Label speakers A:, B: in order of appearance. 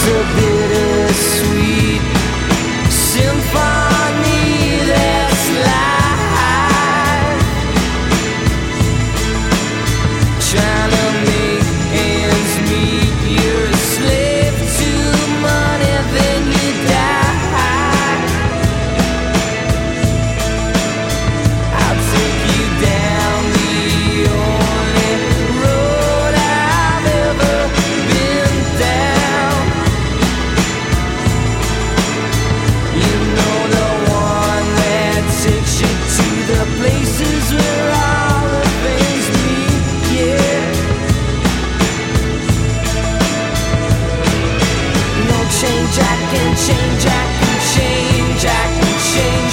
A: to be change, I can change, I change, I change.